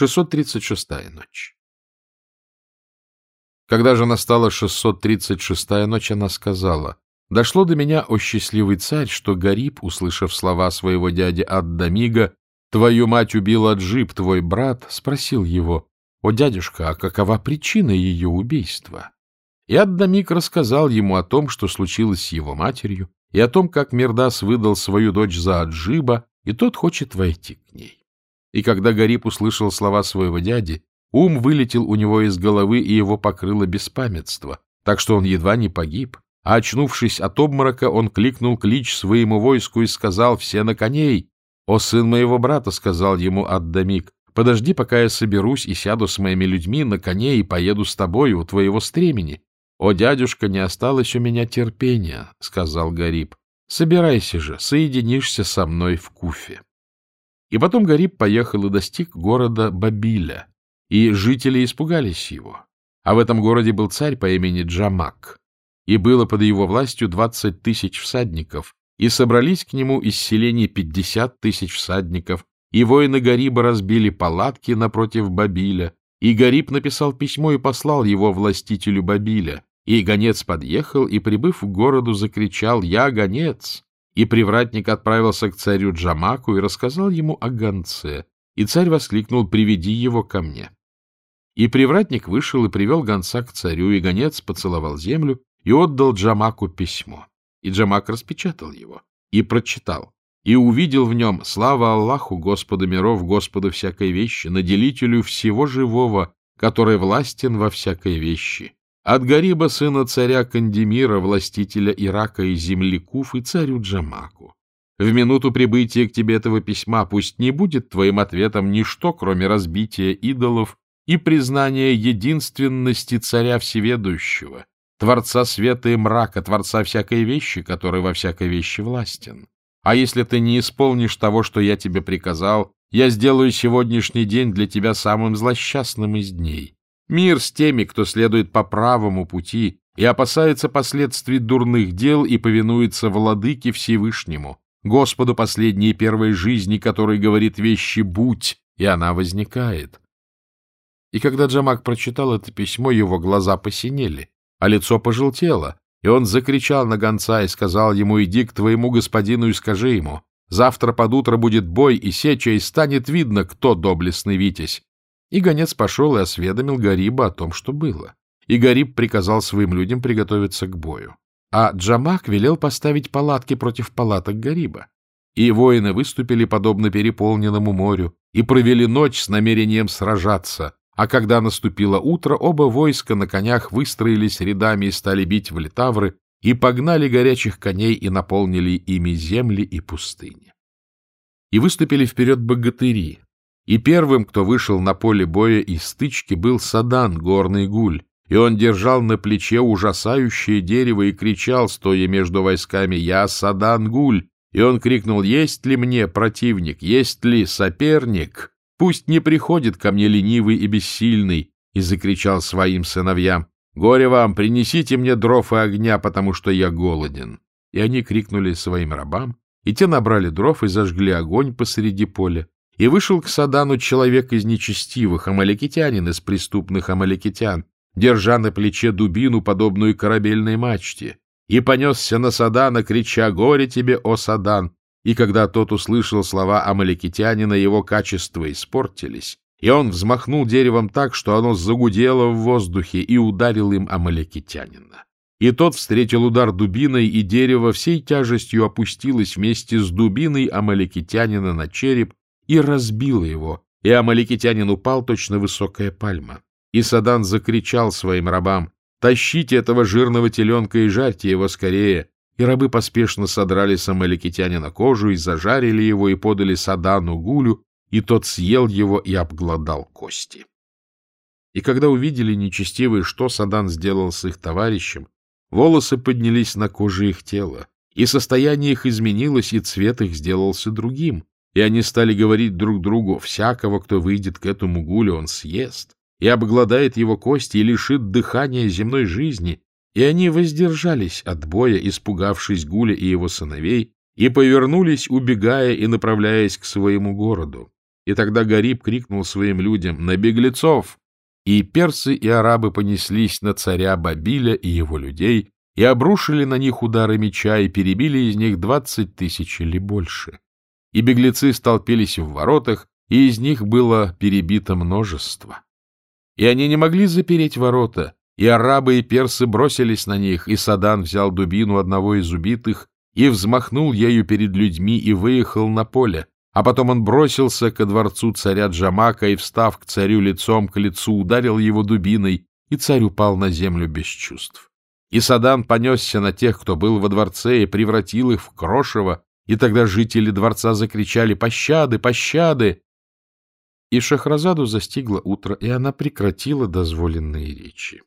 636-я ночь. Когда же настала 636-я ночь, она сказала, «Дошло до меня, о счастливый царь, что Гариб, услышав слова своего дяди Аддамига, «Твою мать убил Аджиб, твой брат», спросил его, «О, дядюшка, а какова причина ее убийства?» И Аддамик рассказал ему о том, что случилось с его матерью, и о том, как Мирдас выдал свою дочь за Аджиба, и тот хочет войти к ней. И когда Гариб услышал слова своего дяди, ум вылетел у него из головы, и его покрыло беспамятство, так что он едва не погиб. А очнувшись от обморока, он кликнул клич своему войску и сказал «Все на коней!» «О, сын моего брата!» — сказал ему Аддамик. «Подожди, пока я соберусь и сяду с моими людьми на коне и поеду с тобою у твоего стремени». «О, дядюшка, не осталось у меня терпения», — сказал Гариб. «Собирайся же, соединишься со мной в Куфе». И потом Гариб поехал и достиг города Бабиля, и жители испугались его. А в этом городе был царь по имени Джамак, и было под его властью двадцать тысяч всадников, и собрались к нему из селений пятьдесят тысяч всадников, и воины Гариба разбили палатки напротив Бабиля, и Гариб написал письмо и послал его властителю Бабиля, и гонец подъехал, и, прибыв к городу, закричал «Я гонец!» И привратник отправился к царю Джамаку и рассказал ему о гонце. И царь воскликнул «Приведи его ко мне». И привратник вышел и привел гонца к царю, и гонец поцеловал землю и отдал Джамаку письмо. И Джамак распечатал его и прочитал, и увидел в нем «Слава Аллаху, Господу миров, Господу всякой вещи, наделителю всего живого, который властен во всякой вещи» От Гариба, сына царя Кандемира, властителя Ирака и земли Куф, и царю Джамаку. В минуту прибытия к тебе этого письма пусть не будет твоим ответом ничто, кроме разбития идолов и признания единственности царя всеведущего, Творца света и мрака, Творца всякой вещи, который во всякой вещи властен. А если ты не исполнишь того, что я тебе приказал, я сделаю сегодняшний день для тебя самым злосчастным из дней. Мир с теми, кто следует по правому пути и опасается последствий дурных дел и повинуется владыке Всевышнему, Господу последней первой жизни, который говорит вещи «будь», и она возникает. И когда Джамак прочитал это письмо, его глаза посинели, а лицо пожелтело, и он закричал на гонца и сказал ему «Иди к твоему господину и скажи ему, завтра под утро будет бой и сеча, и станет видно, кто доблестный витязь, и гонец пошел и осведомил Гариба о том, что было. И Гариб приказал своим людям приготовиться к бою. А Джамак велел поставить палатки против палаток Гариба. И воины выступили подобно переполненному морю и провели ночь с намерением сражаться, а когда наступило утро, оба войска на конях выстроились рядами и стали бить в литавры, и погнали горячих коней и наполнили ими земли и пустыни. И выступили вперед богатыри, и первым, кто вышел на поле боя и стычки, был Садан, горный гуль, и он держал на плече ужасающее дерево и кричал, стоя между войсками, «Я Садан гуль!» И он крикнул, «Есть ли мне противник? Есть ли соперник? Пусть не приходит ко мне ленивый и бессильный!» И закричал своим сыновьям, «Горе вам, принесите мне дров и огня, потому что я голоден!» И они крикнули своим рабам, и те набрали дров и зажгли огонь посреди поля, и вышел к Садану человек из нечестивых, амаликитянин из преступных амаликитян, держа на плече дубину, подобную корабельной мачте, и понесся на Садана, крича «Горе тебе, о Садан!» И когда тот услышал слова амаликитянина, его качества испортились, и он взмахнул деревом так, что оно загудело в воздухе и ударил им амаликитянина. И тот встретил удар дубиной, и дерево всей тяжестью опустилось вместе с дубиной амаликитянина на череп, и разбила его, и амаликитянин упал точно высокая пальма. И Садан закричал своим рабам, «Тащите этого жирного теленка и жарьте его скорее!» И рабы поспешно содрали с амаликитянина кожу и зажарили его, и подали Садану гулю, и тот съел его и обглодал кости. И когда увидели нечестивые, что Садан сделал с их товарищем, волосы поднялись на коже их тела, и состояние их изменилось, и цвет их сделался другим, и они стали говорить друг другу, всякого, кто выйдет к этому гулю, он съест, и обгладает его кости, и лишит дыхания земной жизни, и они воздержались от боя, испугавшись гуля и его сыновей, и повернулись, убегая и направляясь к своему городу. И тогда Гариб крикнул своим людям «На беглецов!» И персы и арабы понеслись на царя Бабиля и его людей, и обрушили на них удары меча, и перебили из них двадцать тысяч или больше. И беглецы столпились в воротах, и из них было перебито множество. И они не могли запереть ворота, и арабы и персы бросились на них, и Садан взял дубину одного из убитых и взмахнул ею перед людьми и выехал на поле, а потом он бросился ко дворцу царя Джамака и, встав к царю лицом к лицу, ударил его дубиной, и царь упал на землю без чувств. И Садан понесся на тех, кто был во дворце, и превратил их в крошево, и тогда жители дворца закричали «Пощады! Пощады!» И Шахразаду застигло утро, и она прекратила дозволенные речи.